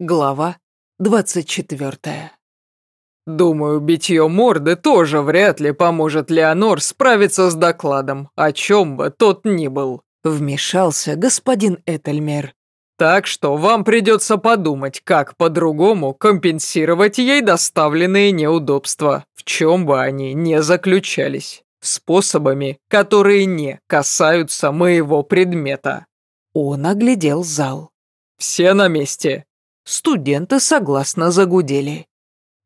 Глава 24 «Думаю, битье морды тоже вряд ли поможет Леонор справиться с докладом, о чем бы тот ни был», вмешался господин Этельмер. «Так что вам придется подумать, как по-другому компенсировать ей доставленные неудобства, в чем бы они ни заключались, способами, которые не касаются моего предмета». Он оглядел зал. «Все на месте?» Студенты согласно загудели.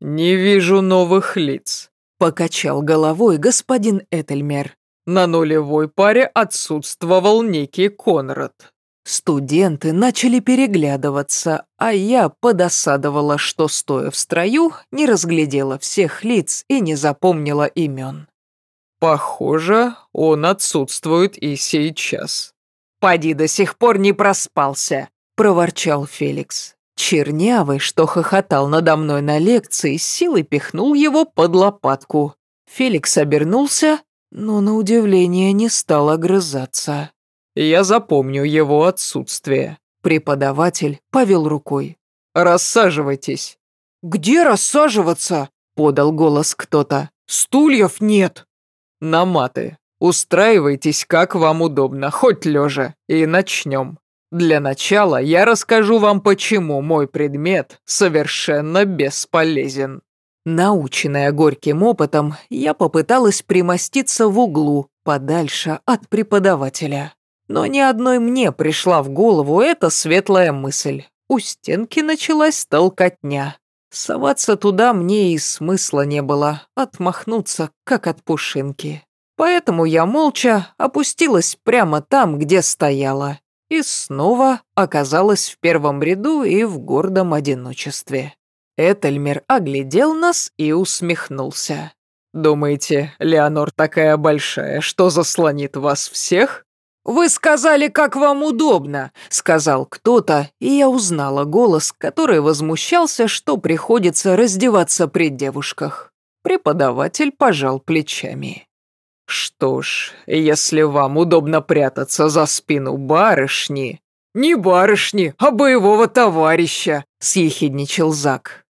«Не вижу новых лиц», — покачал головой господин Этельмер. «На нулевой паре отсутствовал некий Конрад». Студенты начали переглядываться, а я подосадовала, что, стоя в строю, не разглядела всех лиц и не запомнила имен. «Похоже, он отсутствует и сейчас». «Поди до сих пор не проспался», — проворчал Феликс. Чернявый, что хохотал надо мной на лекции, силой пихнул его под лопатку. Феликс обернулся, но на удивление не стал огрызаться. «Я запомню его отсутствие». Преподаватель повел рукой. «Рассаживайтесь». «Где рассаживаться?» — подал голос кто-то. «Стульев нет». «На маты. Устраивайтесь, как вам удобно, хоть лежа, и начнем». Для начала я расскажу вам, почему мой предмет совершенно бесполезен. Наученная горьким опытом, я попыталась примоститься в углу, подальше от преподавателя. Но ни одной мне пришла в голову эта светлая мысль. У стенки началась толкотня. Соваться туда мне и смысла не было, отмахнуться, как от пушинки. Поэтому я молча опустилась прямо там, где стояла, и снова оказалась в первом ряду и в гордом одиночестве. Этельмер оглядел нас и усмехнулся. «Думаете, Леонор такая большая, что заслонит вас всех?» «Вы сказали, как вам удобно», — сказал кто-то, и я узнала голос, который возмущался, что приходится раздеваться при девушках. Преподаватель пожал плечами. «Что ж, если вам удобно прятаться за спину барышни...» «Не барышни, а боевого товарища», — съехидничал Зак.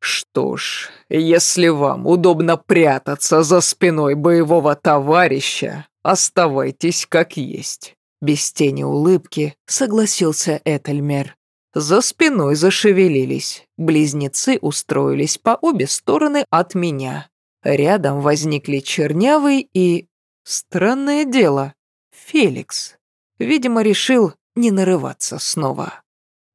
«Что ж, если вам удобно прятаться за спиной боевого товарища, оставайтесь как есть». Без тени улыбки согласился Этельмер. За спиной зашевелились. Близнецы устроились по обе стороны от меня. Рядом возникли Чернявый и... Странное дело, Феликс. Видимо, решил не нарываться снова.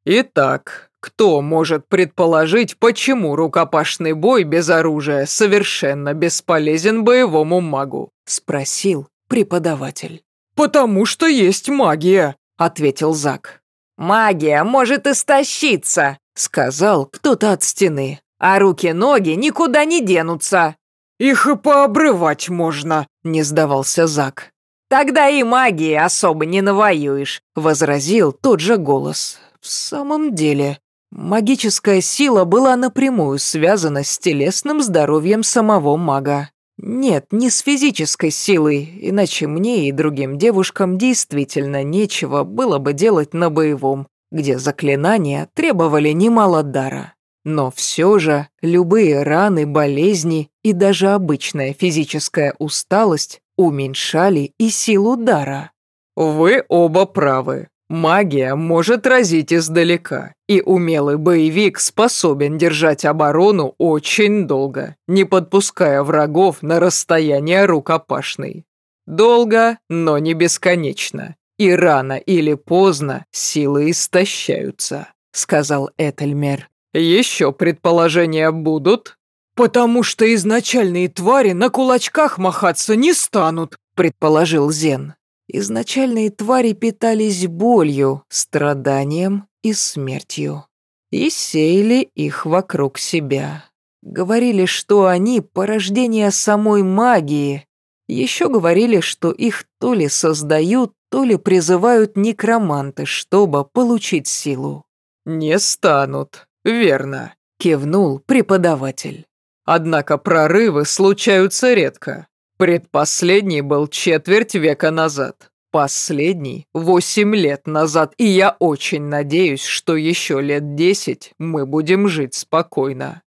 «Итак, кто может предположить, почему рукопашный бой без оружия совершенно бесполезен боевому магу?» — спросил преподаватель. «Потому что есть магия», — ответил Зак. «Магия может истощиться», — сказал кто-то от стены. «А руки-ноги никуда не денутся». «Их и пообрывать можно», — не сдавался Зак. «Тогда и магии особо не навоюешь», — возразил тот же голос. «В самом деле, магическая сила была напрямую связана с телесным здоровьем самого мага. Нет, не с физической силой, иначе мне и другим девушкам действительно нечего было бы делать на боевом, где заклинания требовали немало дара. Но все же любые раны, болезни и даже обычная физическая усталость уменьшали и силу дара. «Вы оба правы. Магия может разить издалека, и умелый боевик способен держать оборону очень долго, не подпуская врагов на расстояние рукопашной. Долго, но не бесконечно, и рано или поздно силы истощаются», — сказал Этельмер. «Еще предположения будут?» «Потому что изначальные твари на кулачках махаться не станут», предположил Зен. Изначальные твари питались болью, страданием и смертью. И сеяли их вокруг себя. Говорили, что они порождение самой магии. Еще говорили, что их то ли создают, то ли призывают некроманты, чтобы получить силу. «Не станут», «Верно», — кивнул преподаватель. «Однако прорывы случаются редко. Предпоследний был четверть века назад. Последний восемь лет назад, и я очень надеюсь, что еще лет десять мы будем жить спокойно.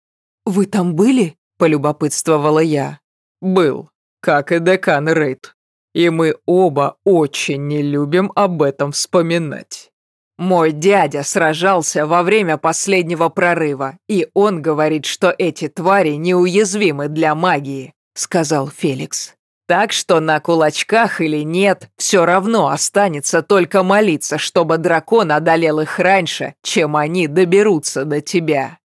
«Вы там были?» – полюбопытствовала я. «Был, как и декан Рейд. И мы оба очень не любим об этом вспоминать». «Мой дядя сражался во время последнего прорыва, и он говорит, что эти твари неуязвимы для магии», — сказал Феликс. Так что на кулачках или нет, все равно останется только молиться, чтобы дракон одолел их раньше, чем они доберутся до тебя.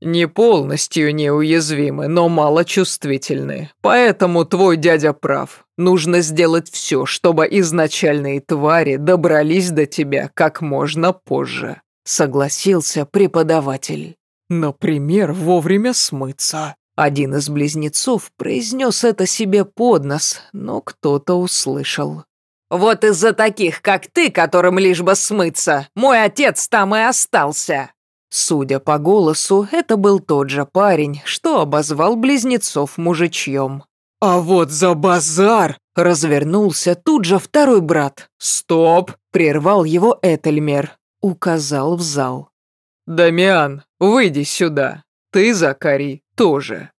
Не полностью неуязвимы, но малочувствительны. Поэтому твой дядя прав. Нужно сделать все, чтобы изначальные твари добрались до тебя как можно позже. Согласился преподаватель. Например, вовремя смыться. Один из близнецов произнес это себе под нос, но кто-то услышал. «Вот из-за таких, как ты, которым лишь бы смыться, мой отец там и остался!» Судя по голосу, это был тот же парень, что обозвал близнецов мужичьем. «А вот за базар!» — развернулся тут же второй брат. «Стоп!» — прервал его Этельмер. Указал в зал. «Дамиан, выйди сюда. Ты, Закари, тоже.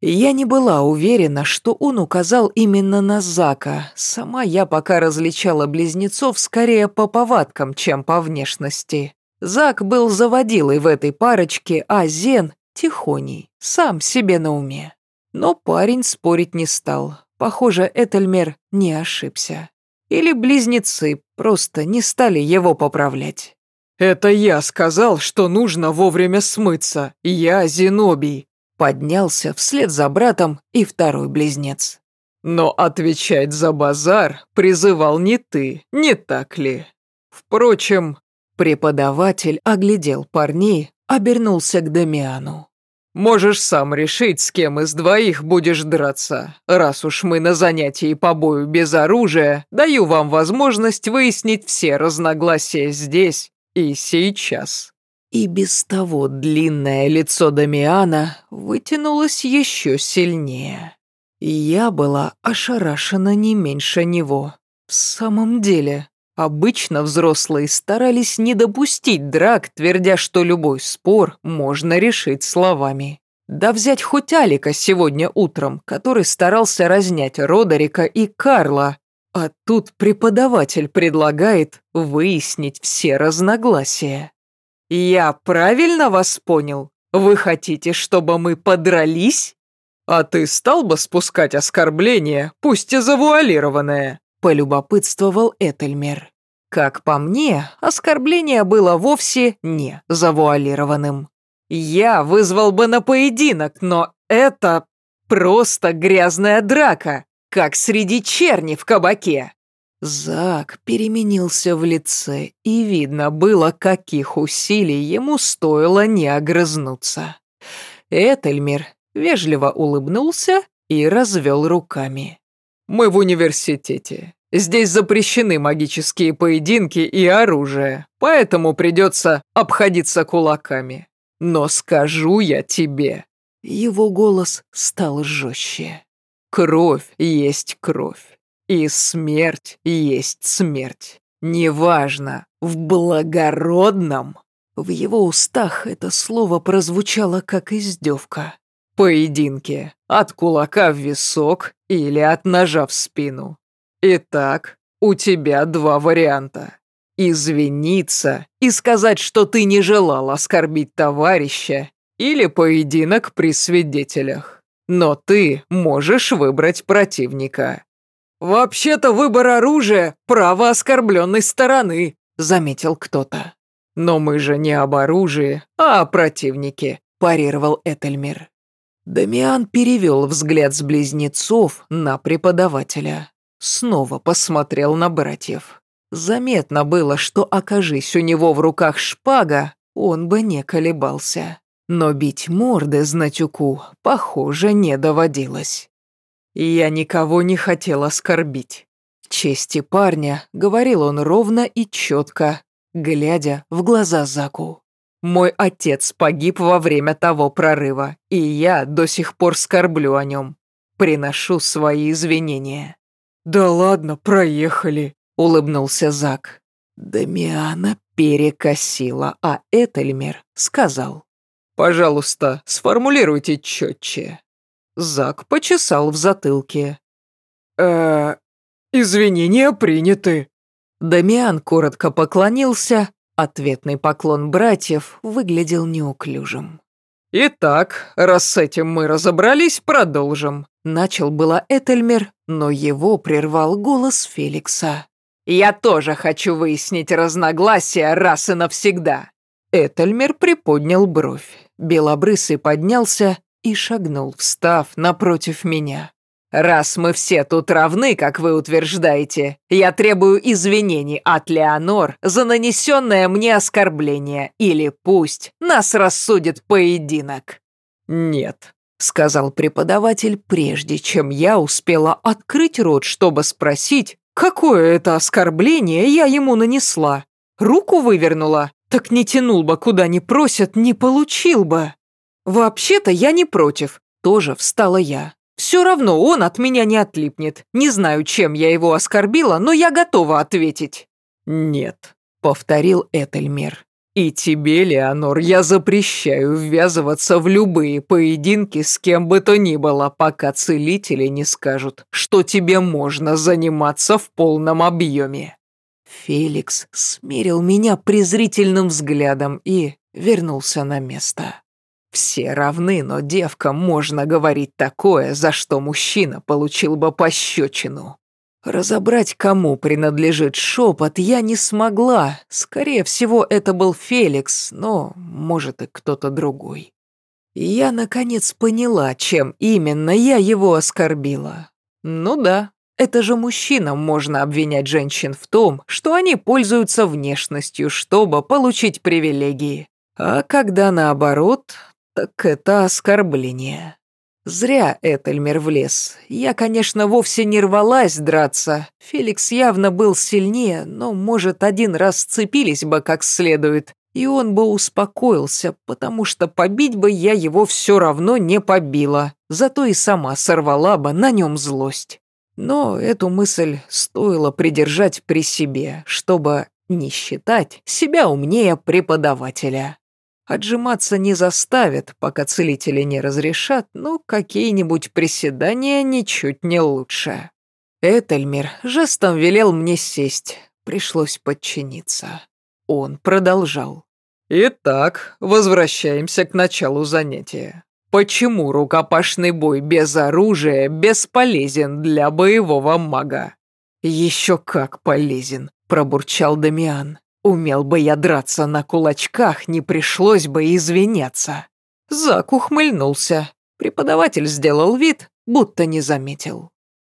Я не была уверена, что он указал именно на Зака. Сама я пока различала близнецов скорее по повадкам, чем по внешности. Зак был заводилой в этой парочке, а Зен — тихоней, сам себе на уме. Но парень спорить не стал. Похоже, Этельмер не ошибся. Или близнецы просто не стали его поправлять. «Это я сказал, что нужно вовремя смыться. Я Зенобий. Поднялся вслед за братом и второй близнец. «Но отвечать за базар призывал не ты, не так ли? Впрочем...» Преподаватель оглядел парней, обернулся к Дамиану. «Можешь сам решить, с кем из двоих будешь драться. Раз уж мы на занятии по бою без оружия, даю вам возможность выяснить все разногласия здесь и сейчас». И без того длинное лицо Дамиана вытянулось еще сильнее. Я была ошарашена не меньше него. В самом деле, обычно взрослые старались не допустить драк, твердя, что любой спор можно решить словами. Да взять хоть Алика сегодня утром, который старался разнять Родерика и Карла. А тут преподаватель предлагает выяснить все разногласия. «Я правильно вас понял? Вы хотите, чтобы мы подрались?» «А ты стал бы спускать оскорбления, пусть и завуалированное?» – полюбопытствовал Этельмер. Как по мне, оскорбление было вовсе не завуалированным. Я вызвал бы на поединок, но это просто грязная драка, как среди черни в кабаке. Зак переменился в лице, и видно было, каких усилий ему стоило не огрызнуться. Этельмир вежливо улыбнулся и развел руками. «Мы в университете. Здесь запрещены магические поединки и оружие, поэтому придется обходиться кулаками. Но скажу я тебе...» Его голос стал жестче. «Кровь есть кровь. И смерть есть смерть. Неважно, в благородном. В его устах это слово прозвучало как издевка. Поединки. От кулака в висок или от ножа в спину. Итак, у тебя два варианта. Извиниться и сказать, что ты не желал оскорбить товарища, или поединок при свидетелях. Но ты можешь выбрать противника. «Вообще-то выбор оружия – право оскорбленной стороны», – заметил кто-то. «Но мы же не об оружии, а о противнике», – парировал Этельмир. Дамиан перевел взгляд с близнецов на преподавателя. Снова посмотрел на братьев. Заметно было, что, окажись у него в руках шпага, он бы не колебался. Но бить морды знатюку, похоже, не доводилось. Я никого не хотел оскорбить. Чести парня, говорил он ровно и четко, глядя в глаза Заку. Мой отец погиб во время того прорыва, и я до сих пор скорблю о нем. Приношу свои извинения. Да ладно, проехали. улыбнулся Зак. Дамиана перекосила, а Этельмер сказал. «Пожалуйста, сформулируйте четче». Зак почесал в затылке. э извинения приняты». Дамиан коротко поклонился, ответный поклон братьев выглядел неуклюжим. «Итак, раз с этим мы разобрались, продолжим», — начал было Этельмер, но его прервал голос Феликса. «Я тоже хочу выяснить разногласия раз и навсегда». Этельмер приподнял бровь. Белобрысый поднялся и шагнул, встав напротив меня. «Раз мы все тут равны, как вы утверждаете, я требую извинений от Леонор за нанесенное мне оскорбление, или пусть нас рассудит поединок». «Нет», — сказал преподаватель, прежде чем я успела открыть рот, чтобы спросить, какое это оскорбление я ему нанесла. Руку вывернула, так не тянул бы, куда не просят, не получил бы. Вообще-то я не против, тоже встала я. Все равно он от меня не отлипнет. Не знаю, чем я его оскорбила, но я готова ответить». «Нет», — повторил Этельмер. «И тебе, Леонор, я запрещаю ввязываться в любые поединки с кем бы то ни было, пока целители не скажут, что тебе можно заниматься в полном объеме». Феликс смерил меня презрительным взглядом и вернулся на место. Все равны, но девкам можно говорить такое, за что мужчина получил бы пощечину. Разобрать, кому принадлежит шепот, я не смогла. Скорее всего, это был Феликс, но, может, и кто-то другой. Я, наконец, поняла, чем именно я его оскорбила. Ну да, это же мужчинам можно обвинять женщин в том, что они пользуются внешностью, чтобы получить привилегии. А когда наоборот, так это оскорбление. Зря Этельмер влез. Я, конечно, вовсе не рвалась драться. Феликс явно был сильнее, но, может, один раз сцепились бы как следует, и он бы успокоился, потому что побить бы я его все равно не побила, зато и сама сорвала бы на нем злость. Но эту мысль стоило придержать при себе, чтобы не считать себя умнее преподавателя. Отжиматься не заставят, пока целители не разрешат, но какие-нибудь приседания ничуть не лучше. Этельмир жестом велел мне сесть, пришлось подчиниться. Он продолжал. «Итак, возвращаемся к началу занятия. Почему рукопашный бой без оружия бесполезен для боевого мага?» «Еще как полезен», — пробурчал Дамиан. Умел бы я драться на кулачках, не пришлось бы извиняться. Зак ухмыльнулся. Преподаватель сделал вид, будто не заметил.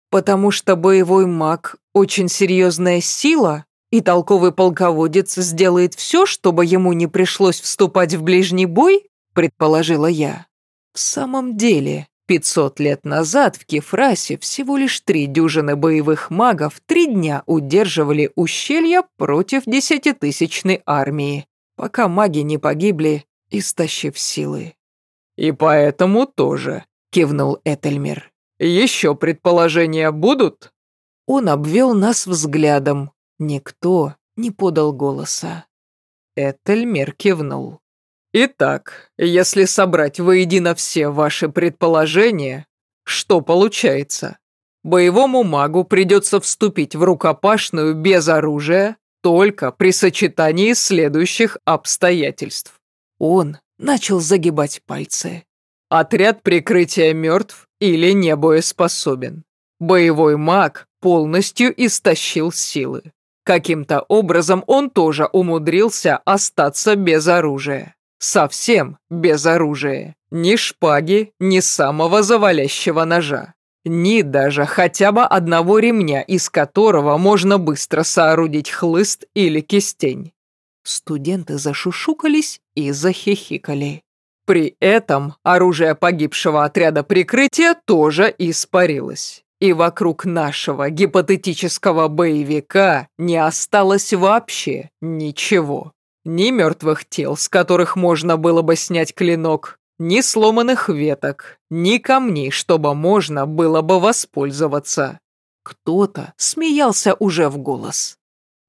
Потому что боевой маг – очень серьезная сила, и толковый полководец сделает все, чтобы ему не пришлось вступать в ближний бой, предположила я. В самом деле, Пятьсот лет назад в Кефрасе всего лишь три дюжины боевых магов три дня удерживали ущелья против десятитысячной армии, пока маги не погибли, истощив силы. «И поэтому тоже», — кивнул Этельмир. «Еще предположения будут?» Он обвел нас взглядом. Никто не подал голоса. Этельмир кивнул. Итак, если собрать воедино все ваши предположения, что получается? Боевому магу придется вступить в рукопашную без оружия только при сочетании следующих обстоятельств. Он начал загибать пальцы. Отряд прикрытия мертв или не боеспособен. Боевой маг полностью истощил силы. Каким-то образом он тоже умудрился остаться без оружия. Совсем без оружия. Ни шпаги, ни самого завалящего ножа. Ни даже хотя бы одного ремня, из которого можно быстро соорудить хлыст или кистень. Студенты зашушукались и захихикали. При этом оружие погибшего отряда прикрытия тоже испарилось. И вокруг нашего гипотетического боевика не осталось вообще ничего. Ни мертвых тел, с которых можно было бы снять клинок, ни сломанных веток, ни камней, чтобы можно было бы воспользоваться. Кто-то смеялся уже в голос.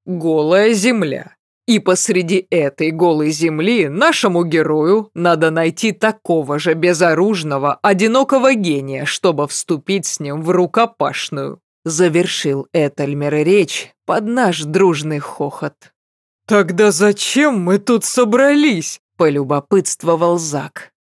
«Голая земля. И посреди этой голой земли нашему герою надо найти такого же безоружного, одинокого гения, чтобы вступить с ним в рукопашную», завершил Этельмер речь под наш дружный хохот. «Тогда зачем мы тут собрались?» полюбопытствовал Зак.